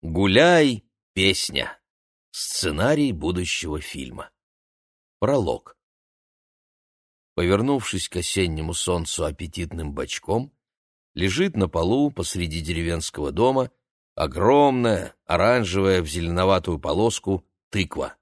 Гуляй, песня. Сценарий будущего фильма. Пролог. Повернувшись к осеннему солнцу аппетитным бочком, лежит на полу посреди деревенского дома огромная, оранжевая в зеленоватую полоску тыква.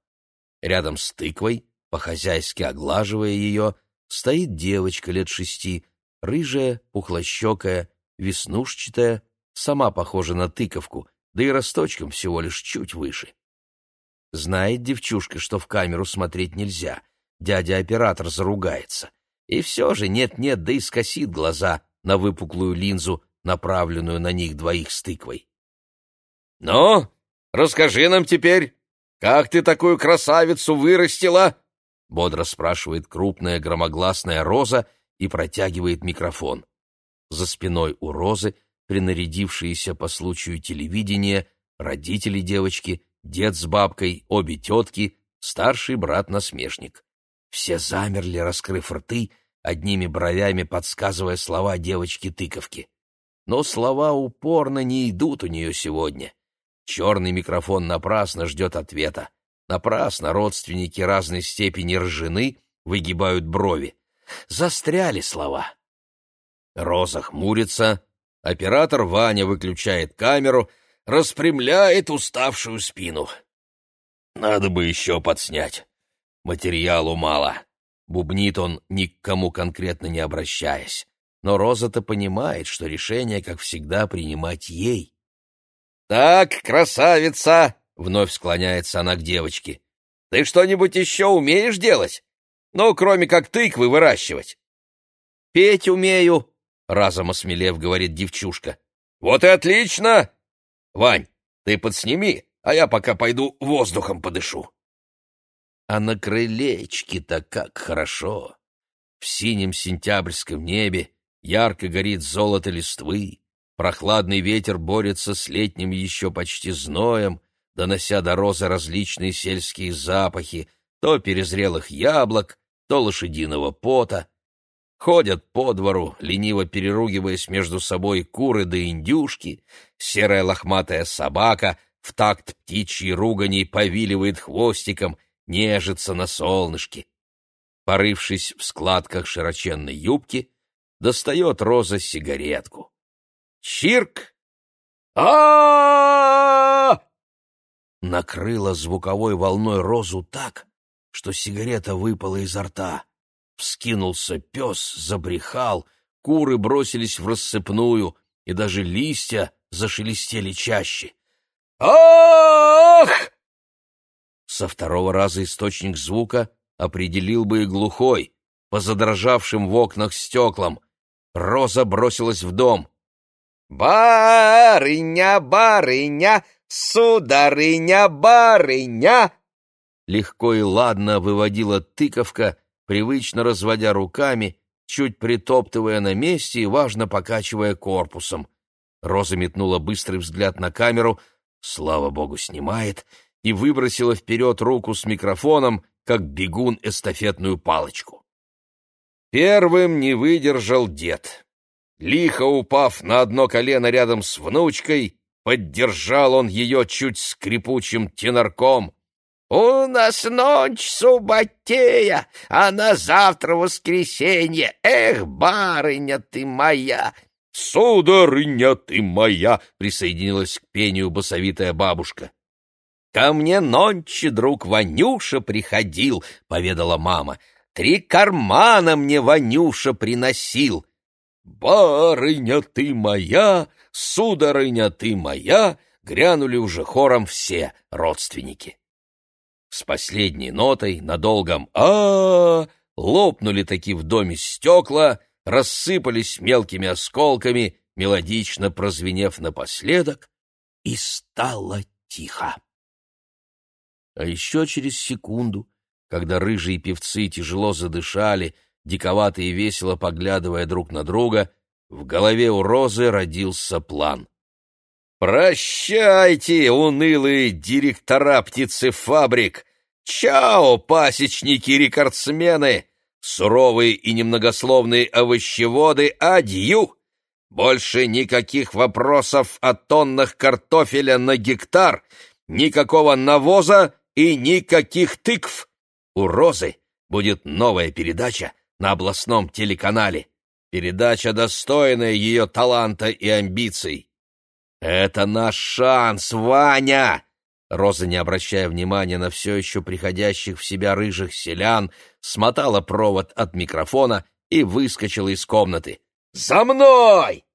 Рядом с тыквой, по-хозяйски оглаживая ее, стоит девочка лет шести, рыжая, пухлощекая, веснушчатая, сама похожа на тыковку, да и росточком всего лишь чуть выше. Знает девчушка, что в камеру смотреть нельзя, дядя-оператор заругается. И все же нет-нет, да и скосит глаза на выпуклую линзу, направленную на них двоих с тыквой. — Ну, расскажи нам теперь, как ты такую красавицу вырастила? — бодро спрашивает крупная громогласная роза и протягивает микрофон. За спиной у розы принарядившиеся по случаю телевидения родители девочки, дед с бабкой, обе тетки, старший брат-насмешник. Все замерли, раскрыв рты, одними бровями подсказывая слова девочки-тыковки. Но слова упорно не идут у нее сегодня. Черный микрофон напрасно ждет ответа. Напрасно родственники разной степени ржены выгибают брови. Застряли слова. Роза хмурится, оператор Ваня выключает камеру, распрямляет уставшую спину. Надо бы еще подснять. Материалу мало. Бубнит он, ни к кому конкретно не обращаясь. Но Роза-то понимает, что решение, как всегда, принимать ей. «Так, красавица!» — вновь склоняется она к девочке. «Ты что-нибудь еще умеешь делать? Ну, кроме как тыквы выращивать». «Петь умею», — разом осмелев говорит девчушка. «Вот и отлично! Вань, ты подсними, а я пока пойду воздухом подышу». А на крылечке-то как хорошо! В синем сентябрьском небе ярко горит золото листвы, прохладный ветер борется с летним еще почти зноем, донося до розы различные сельские запахи, то перезрелых яблок, то лошадиного пота. Ходят по двору, лениво переругиваясь между собой куры да индюшки, серая лохматая собака в такт птичьей ругани повиливает хвостиком, нежится на солнышке. Порывшись в складках широченной юбки, достает Роза сигаретку. Чирк! а Накрыла звуковой волной Розу так, что сигарета выпала изо рта. Вскинулся пес, забрехал, куры бросились в рассыпную, и даже листья зашелестели чаще. «Ах!» Со второго раза источник звука определил бы и глухой, по задрожавшим в окнах стеклам. Роза бросилась в дом. «Барыня, барыня, сударыня, барыня!» Легко и ладно выводила тыковка, привычно разводя руками, чуть притоптывая на месте и важно покачивая корпусом. Роза метнула быстрый взгляд на камеру, слава богу, снимает — и выбросила вперед руку с микрофоном, как бегун эстафетную палочку. Первым не выдержал дед. Лихо упав на одно колено рядом с внучкой, поддержал он ее чуть скрипучим тенорком. «У нас ночь субботея, а на завтра воскресенье. Эх, барыня ты моя!» «Сударыня ты моя!» — присоединилась к пению басовитая бабушка. «Ко мне нонче друг Ванюша приходил», — поведала мама. «Три кармана мне Ванюша приносил». «Барыня ты моя, сударыня ты моя!» — грянули уже хором все родственники. С последней нотой на долгом а, -а, -а лопнули таки в доме стекла, рассыпались мелкими осколками, мелодично прозвенев напоследок, и стало тихо. А еще через секунду, когда рыжие певцы тяжело задышали, диковато и весело поглядывая друг на друга, в голове у Розы родился план. «Прощайте, унылые директора птицефабрик! Чао, пасечники-рекордсмены! Суровые и немногословные овощеводы, адью! Больше никаких вопросов о тоннах картофеля на гектар, никакого навоза и никаких тыкв. У Розы будет новая передача на областном телеканале. Передача, достойная ее таланта и амбиций. Это наш шанс, Ваня! Роза, не обращая внимания на все еще приходящих в себя рыжих селян, смотала провод от микрофона и выскочила из комнаты. «За мной!»